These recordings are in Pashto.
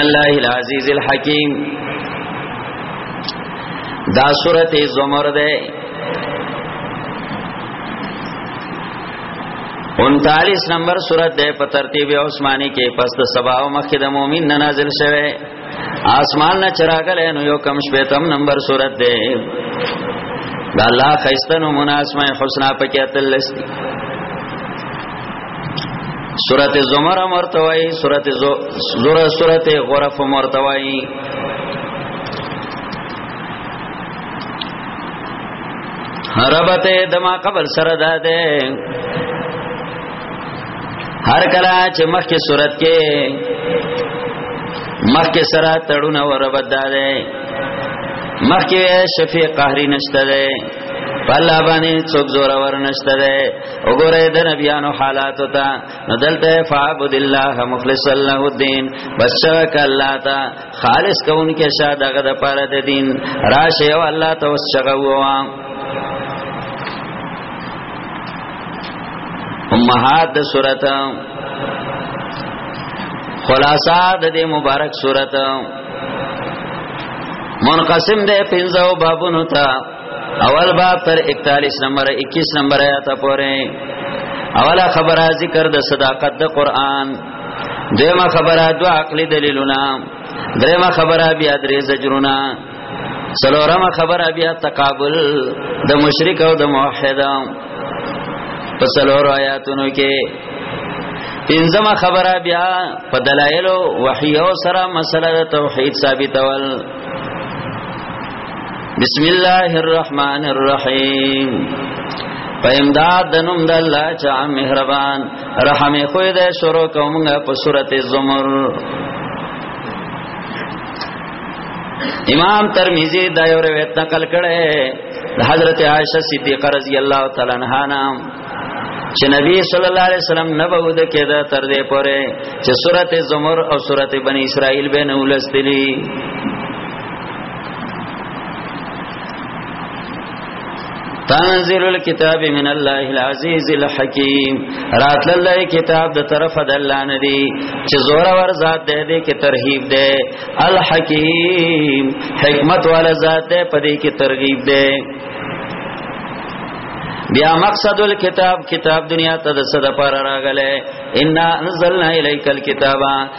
الله العزیز الحکیم دا سورته زمر ده 39 نمبر سورته ده په ترتیب عثماني کې پس د سبا او مخکې د مؤمن نه نازل شوه آسمان نه چراغل نو یو کم شپیتم نمبر سورته ده دا الله خیستنو مناسمه حسنا پکې اتلستی سورت زمر مرتوائی سورت زور سورت غرف مرتوائی ربط دما قبل سره ده ده هر کلا چې مخکې صورت کې مخکې سره تړونه و ربط ده ده مخکې شفیع قهری نشته ده په الله باندې څوک زور ور نشته ده وګوره د نبیانو حالات ته ندلته فعبد الله مخلص له الدين بشک الله تا خالص کون کې شاد هغه د پاره د دین راشه او الله ته وسغوا امهات د سورت خلاصہ د دې مبارک سورت منقسم ده پنځو بابونو ته اول باب تر 41 نمبر 21 نمبر آیات پورې اوله خبره ذکر د صداقت د قران دیمه خبره دو عقلی دلیلونه دریمه خبره بیا درې زجرونه سلورمه خبره بیا تقابل د مشرک او د موحد په سلور آیاتونو کې پنځمه خبره بیا په دلایل او وحی او سره مسله توحید ثابتول بسم الله الرحمن الرحیم په امداد د نوم د الله چې مهربان رحم خو دې شروع کومه په سورته زمر امام ترمذی دا یو روایت نقل کړي د حضرت عائشه صدیقه رضی الله تعالی عنها نام چې نبی صلی الله علیه وسلم نه به ود کېده تر دې پوره چې سورته زمر او سورته بنی اسرائیل به نه ولستلی تنزل الكتاب من الله العزيز الحكيم راتل الله کتاب د طرف د الله ندي چې زوره ور ذات ده دې کې ترغیب ده الحکیم حکمت والا ذات ده پدې کې ترغیب ده بیا مقصد الكتاب کتاب دنیا ته د صد پر راغله ان انزلنا الیک الكتاب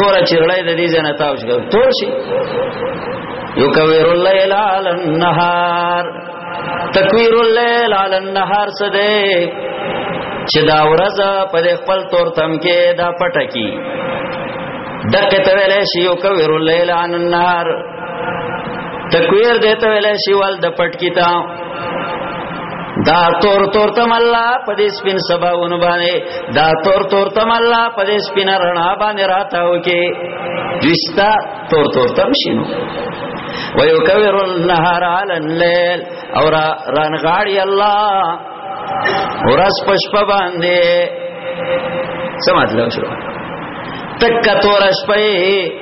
تور چیرلای د دې جنا تاو شو تور شي یو کویر الليل علی النهار تکویر الليل علی النهار څه دی چې دا ورځ په خپل تور تم کې دا پټکی دقه ته ویلې شي یو کویر الليل علی النهار تکویر دیتا ویلی شیوال دا پټ کیتا دا تور تور تم الله په دې سپین سباونو باندې دا تور تور تم الله په دې سپین رڼا باندې راتاو کې دوستا تور تور تم شینو ويكبر النهار على الليل او رانغاړي الله ورس پشپ باندې څه مطلب شو تک تور شپې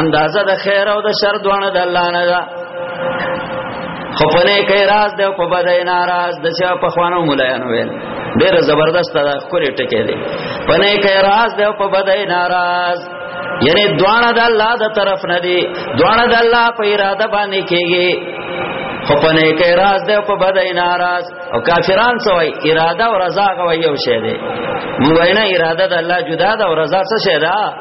اندازه د خیر او د شر دوانه د الله نه ده خو په نه کې راز دی او په بدای ناراض د چا په خوانو مولایانو ویل ډېر زبردست ده خوري ټکی دی په نه کې راز دی او په بدای ناراض یعنی دوانه د الله د طرف نه دی دوانه د الله په اراده باندې کېږي خو په نه کې راز دی او په بدای ناراض او کافران سوای اراده او رضا غوي یو شی دی موږ نه اراده د الله جدا ده او رضا څه شی ده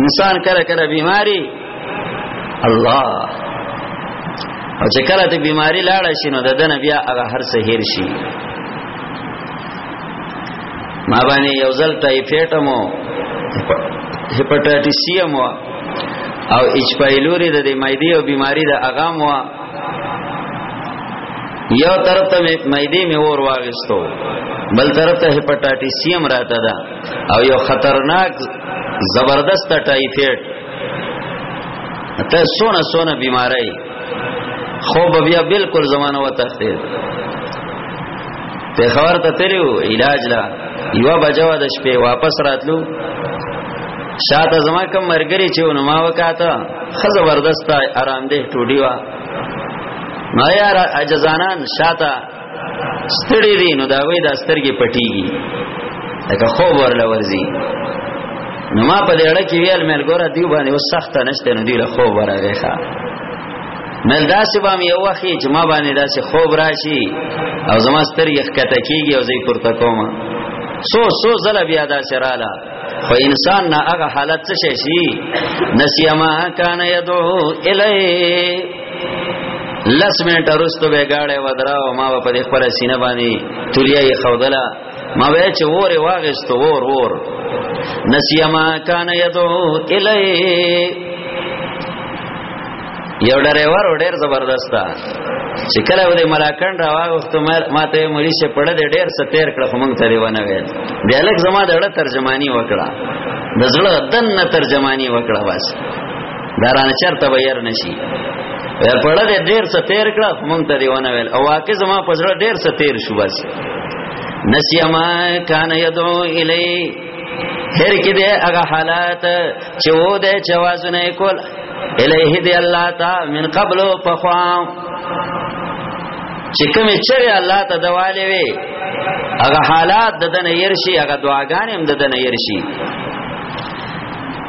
انسان کله کله بیماری الله او چې کله ته بیماری لاړ شي نو د دنه بیا هغه هر څه هیر شي ما باندې یو ځل ټایفایډ مو هپاتایټس سی مو او اچ پایلوري د مېدی او بیماری د هغه مو یو طرف ته مېدی مې ور واغستو بل طرف ته هپاتایټس سی هم راته ده او یو خطرناک زبردست ټایفایډ ته سونه سونه بیماری خو بیا بالکل زمانه وتخته ته خبر ته تیرو علاج لا یو بجوا د شپې واپس راتلو شاته زما کم مرګري چې نو ما وکاته خه زبردست آرام دې ټوډي وا ما یار اجزانان شاته ستړي دي نو دا وې د سترګې پټيږي لکه خوب ورله ورزي نو ما په دې اړه کې ویل مل ګوره دی باندې او سخت نشته نو دی له خوب ورغه ښا مل داسې بام یو وخت چې ما باندې داسې خوب راشي او زما سترګې ښکته کیږي او زه پورته کوم سو سو زله بیا داسې رااله خو انسان نه هغه حالت څه شي نسیما کان یدو الی لس منټ ارستو به گاړې ودرا او ما په دې خپل سینه باندې توریا یې خودله ما وې چې وره واغستو ور ور نسیما کان یدو الی یو ډېر ور ډېر زبردستا چې کله ولې ملاکند راوغخت ما ته مری شه پړه دې ډېر ستیر کړ خو مونږ ته دی ونه ویل بیا لک زما د اړه ترجمانی وکړه د زړه دنه ترجمانی وکړه بس دا رانه چرته به ير نشي پړه دې ډېر څه تیر کړه مونږ ته دی ونه ویل او واقع زما په زړه ډېر څه تیر شو بس نسیا ما کان یدعو الی هر کې دې هغه حالات چې و دې چوازونه کول الیه دې الله تا من قبل فخوا چې کومه چره الله ته دواله وي هغه حالات د دنه يرشي هغه دعاګانې هم د دنه يرشي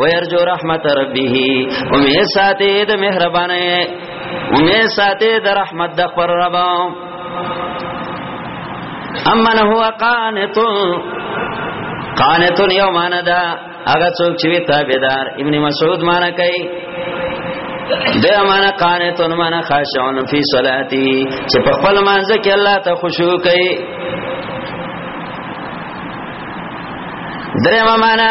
ويرجو رحمت ربه امید ساته د مهربانه امید ساته د رحمت د پر رب امن هو قانت قانت یومان دا هغه څوک چې وی تابعدار ابن مسعود معنا کوي د معنا قانت معنا خاشعون فی صلاتی چې په خپل مانزه کې الله ته خشوع کوي درې معنا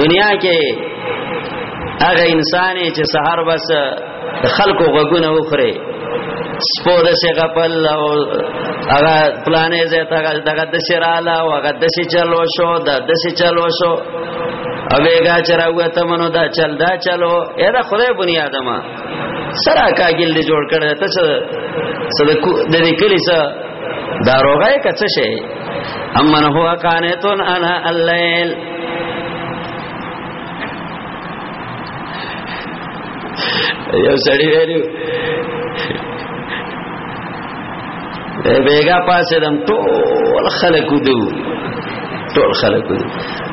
دنیا کې هغه انسان چې سحر بس خلکو غوګونه وخره سپو د څه غپل او هغه پلانې زه تا دغه د شراله او هغه د څه چلو شو د د څه چلو شو اوګه چرواته منو دا چل دا چلو اې دا خدای بنی ادمه سره کاګل دې جوړ کړل ته څه صدقو د دې کلی څه داروغه کڅ شي امن هو قانتون انا الليل یو سړی ویلو بیګا پاسې دم ټول خلکو دو ټول خلکو دو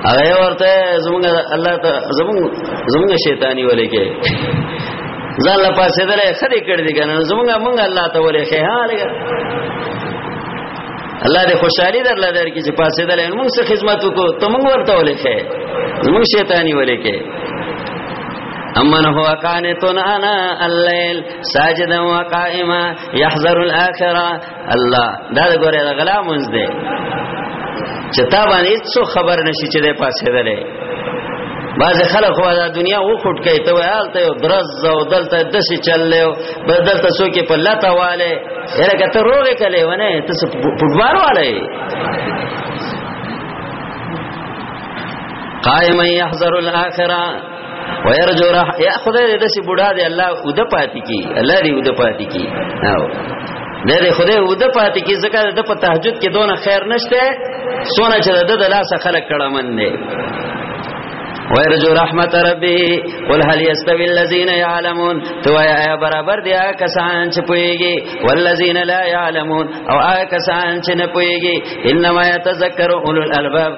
هغه ورته زمونږ الله ته زمونږ زمونږ شیطانی ولې کې ځان لا پاسې درې خدي کړ دي کنه زمونږ مونږ الله ته ولې خې حالګه الله دې خوشحالي در لدر کې چې پاسې درې مونږ سره خدمت وکړو ته مونږ ورته ولې خې زمونږ شیطانی ولې کې امن هو قانتون انا الليل ساجدا وقائما يحذر الاخره الله دا ګوره دا غلا مونږ دی چې تا باندې هیڅ خبر نشي چې د پاسه درې باز خلک خو دا دنیا و خټ کوي ته ویل ته درز او دلته د شي چللې بدل ته سو کې په لته والے هر کته روغه کله ونه ته فوټبال والے قائم يحذر الاخره ويرجو رح يا خدای دې داسې بوډا دې الله ود پاتې کی الله دې ود پاتې کی او دې دې خدای ود پاتې کی ځکه د په تهجد کې دونه خیر نشته سونه چې د د لاسه خلق کړه من دې ويرجو رحمت ربي قل هل يستوي الذين يعلمون تو يا برابر دي هغه کسان چې پويږي والذين لا يعلمون او هغه کسان چې نه پويږي انما يتذكر اولو الالباب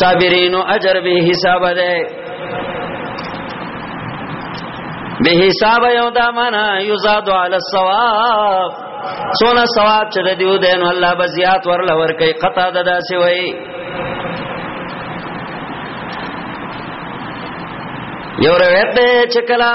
صابرینو اجر به حساب ده به حساب یو دا معنا یزاد علی الثواب سونه ثواب چې دیو دین الله به زیات ورل ور کوي قطا ددا سی وای یو روایت ده چې کلا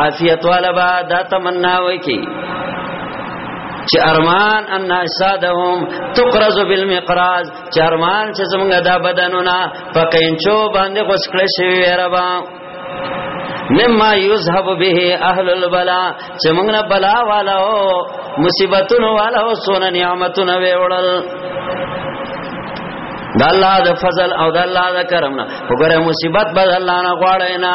عافیت والا با دا تمنا وای کی چې ارمان ان اجسادهم تقرز بالمقراز چې ارمان چې زمونږ دا بدنونه په کینچو باندې غوس کړی شوی ربا مما یذهب به اهل البلا چې موږ نه بلا والو مصیبتونو والو سون نعمتونه وړل د الله د فضل او د الله د کرم نه وګوره مصیبت به الله نه غواړي نه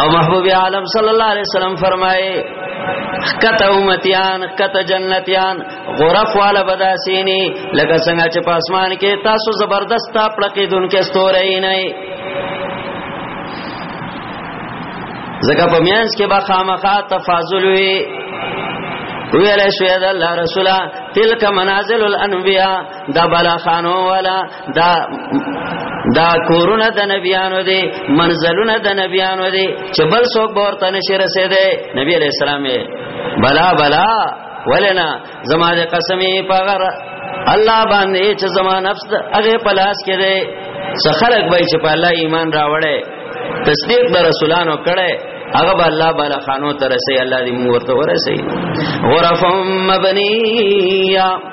او محبوب عالم صلی الله علیه وسلم فرمایي کته امتیان کته جنتیان غرف والا بداسینی لکه څنګه چې په اسمان کې تاسو زبردست پړقې دونکو ستوري نه زکه په میانس کې با خامخا تفاضل وی ویل شوی د الله رسوله تلک منازل الانبیاء دا بلا خانو والا دا دا کورونه د نبیانو دي منزلونه د نبیانو دي چې بل څوک به ورته نشي رسیدي نبی علیہ السلام بلا بلا ولنا زما د قسمی پغر الله باندې چې زما نفس هغه پلاس کې دي سخرک به چې په الله ایمان راوړې تصدیق د رسولانو کړي هغه به الله بالا خانو ترسي الله دې مور ته ورسي غرفم مبنيه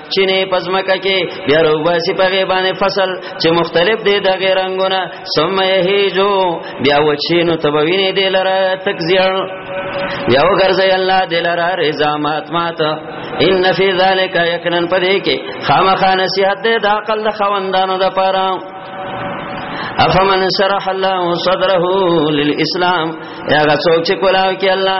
چینه پزمکه کې بیا روباسي په غیبانه فصل چې مختلف دی د غیر رنگونه ثم یهجو بیا وچینو تبوینه دی لره تکزیړ یو ګرځي الله دی لره رضا مات مات ان فی ذلک یقینا پدې کې خامخا نصیحت دی د عقل د خوندانو د پاره افمن شرح الله صدره للاسلام هغه څوک چې کولاو کې الله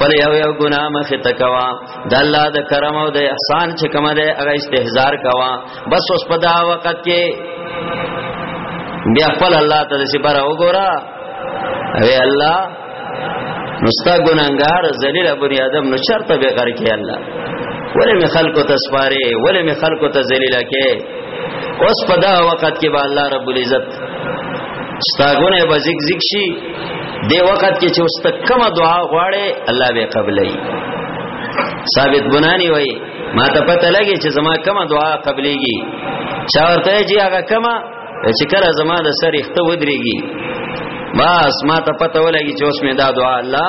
پر یو یو ګنا مخ تکوا د الله د کرم او د احسان چې کومه ده هغه استهزار کوا بس اوس په دا وخت کې بیا خپل الله ته چې بار وګورا اے الله مستا ګناګار ذلیل بنی آدم نو چرته به غر کې الله ولې می خلکو ته سپاره ولې می خلکو ته ذلیل کې اوس په دا وخت کې به الله رب العزت ستاګونه به زیګ زیګ شي دی وخت کې چې واست کومه دعا غواړي الله به قبلې ثابت بنانی وای ما ته پته لګي چې زما کومه دعا قبلېږي چا ورته چې هغه کومه چې کله زما د سر اخته ودرېږي بس ما ته پته ولګي چې اوس مې دا دعا الله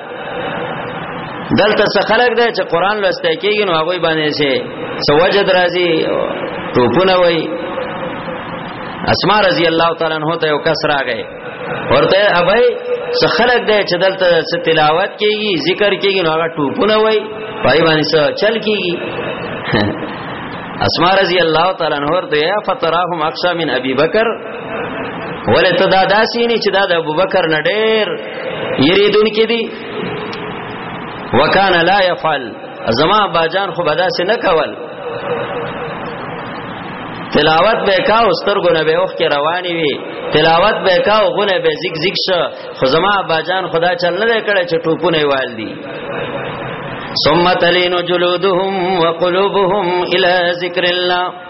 دلته څه خلک دی چې قران لوسته کېږي نو هغه باندې شي سوجد راځي ټوپونه وای اسماء رضی الله تعالی عنہ ته یو کس راغی ورته ابای څه خلک دی چې دلته څه تلاوت کېږي ذکر کېږي نو هغه ټوپونه وای پای باندې څه چل کېږي اسماء رضی الله تعالی عنہ ورته یا فتراهم اقصا من ابي بکر ولته دا داسې نه چې دا د ابوبکر نه ډېر یریدون کې دي وکانا لا يفعل زما باجان خو بدا سي نه کول تلاوت به کا او سترګونه به اوخ کې رواني وي تلاوت به کا او غونه به زیګ زیګ شه خو زما باجان خدا چل نه کړي چې ټوپونه وال دي ثم تلين جلودهم وقلوبهم الى ذکر الله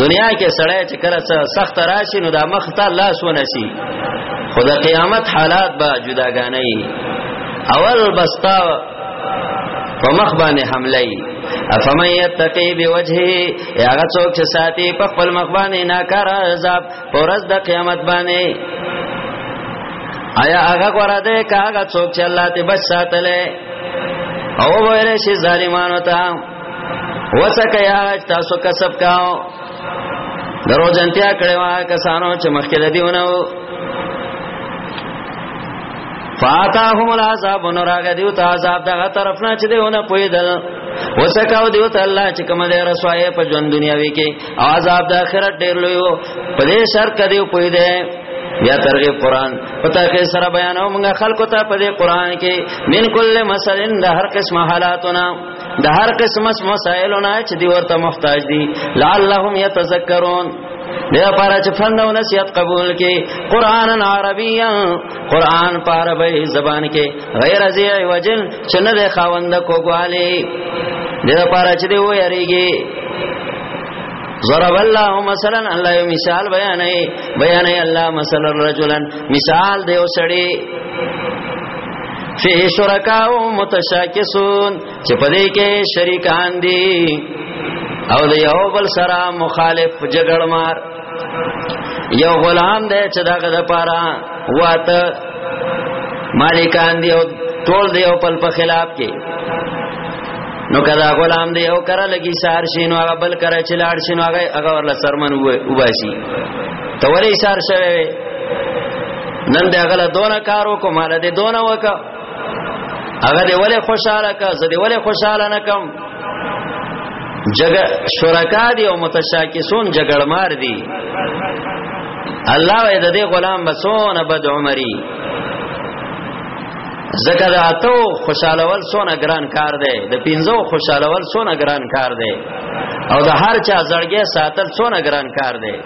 دنیا کې سړی چې کله سخت راشي نو د مخ ته لاس ونسی خو د قیامت حالات به جداګانې اول بستا په مخ باندې حمله ای افمن یتقی بوجهه یاغه څوک چې ساتي په خپل مخ باندې ناکار عذاب پرز د قیامت باندې آیا هغه غره ده کاغه څوک چې الله ته بچ ساتله او ویل شي ظالمانو ته وسکه یا تاسو کسب کاو درو جنتیا کړي وا کسانو چې مخکې د دیونه فاتاهم العذاب نراغ دیو ته عذاب دغه طرف نه چې دیونه پویدل وسکاو دیو ته الله چې کوم دې رسوایې په ژوند دنیاوي کې عذاب د آخرت ډیر لوی وو په دې شر کدیو پویدل یا ترغیب قران پتا کې سره بیانو موږ خلکو ته په دې قران کې من کل مسلن د هر قسم حالاتونه د هر قسم مسائل نه چې دی ورته محتاج دي لعلهم يتذكرون د لپاره چې فن او نصیحت قبول کې قران عربیا قران په عربی زبان کې غیر ازی وجل چې نه د خاوند کوګواله د لپاره چې دی و یریږي ضرب الله مثلا الله یو مثال بیانې بیانې الله مثلا رجلا مثال دیو سړی فی شرکاء متشاکسون چې په دې کې شریکان دي او د یو بل سره مخالف جګړمار یو غلام دی چې دغه د پاره واته مالکان دی او ټول دی او پل په خلاف کې نو کدا غلام دی او کرا لګي سار شین او هغه بل کرا چې لاړ شین هغه هغه ورل سرمن وباسي ته ولې سار شوی نن دی هغه له دونه کار وکړو مال دې دونه وکړه هغه دې ولې خوشاله کا زه دې ولې خوشاله نه کم جګ شرکا دي او متشاکسون جګړمار دي الله وې د دې غلام بسونه بد عمرې زکه دا اتو خوشالول سونه ګران کار دی د پینځو خوشالول سونه ګران کار دی او د هر چا زړګي ساتل سونه ګران کار دی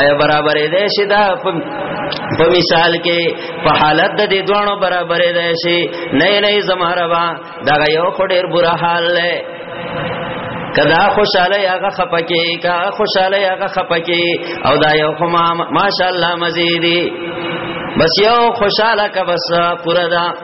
آیا برابرې ده شي دا په مثال کې په حالت د دې دوانو برابرې ده شي نه نه زماروا دا یو خډیر بره حال لې کدا خوشاله هغه خپکی کا خوشاله هغه خپکی او دا یو خو ماشاءالله مزیدی بس یو خوشاله کا بس پورا دا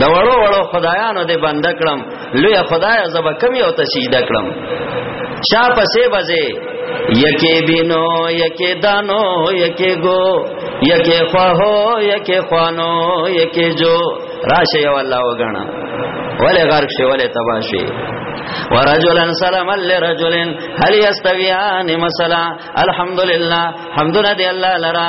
د وړو وړو خدایانو دې بند کړم لوی خدای زب کم یو ته سجده کړم چا پسې بځه یکی بینو یکی دانو یکی گو یکی خواهو یکی خوانو یکی جو راشه یو الله وګڼه ولی غرق شي ولی تباه شي ورجلا سلما لرجل هل يستويان مثلا الحمد لله حمدنا دي الله لرا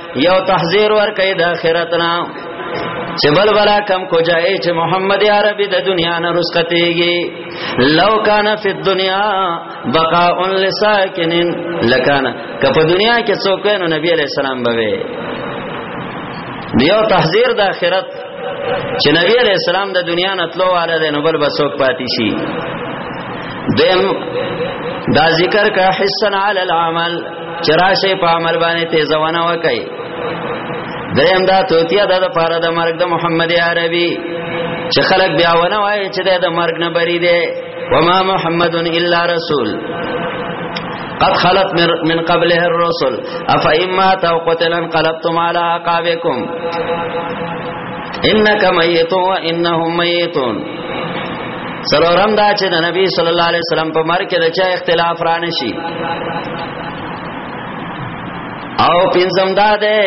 یو تحذير ور کوي د آخرت نه چې بل بلا کم کو جائے چې محمد عربي د دنیا نه رسکتيږي لو کان فی الدنیا بقاء لساکن لکان که په دنیا کې څوک نو نبی علیہ السلام به دیو تحذير د آخرت چې نبی علیہ السلام د دنیا نه تلو واله د نوبل بسوک پاتې شي دیم دا ذکر کا حسن علی العمل چراشه په عمل باندې تیزونه وکي دریم دا توتیا د لپاره د مرګ د محمد عربي چې خلک بیا ونه وایي چې د مرګ نه بری دی وما محمد الا رسول قد خلت من قبله الرسل افئن مات او قتل انقلبتم على عقابكم انك ميت وانهم ميتون سلورم دا چې د نبی صلی الله علیه وسلم په مرګ کې د چا اختلاف را نشي او پنځم دا ده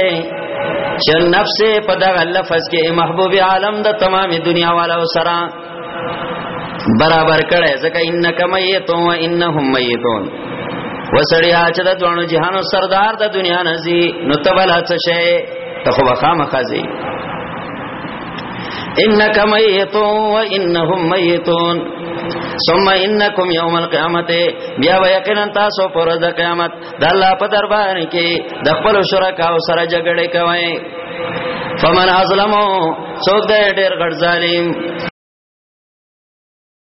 چې نفس په دغه لفظ کې محبوب عالم د تمامه دنیا والا سره برابر کړي ځکه انک میتون و انهم میتون وسړیا چې د دوانو جهانو سردار د دنیا نزي نو تبل هڅ شي ته خو خامخازي انک میتون و انهم میتون ثم انکم یوم القیامت بیا ویقینا تاسو پر د قیامت د الله په دربار کې د خپل شرکا او سره جګړه کوي فمن ازلمو څوک دې ډېر غړ ظالم